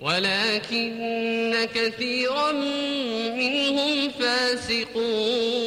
ولكن كثيرا منهم فاسقون.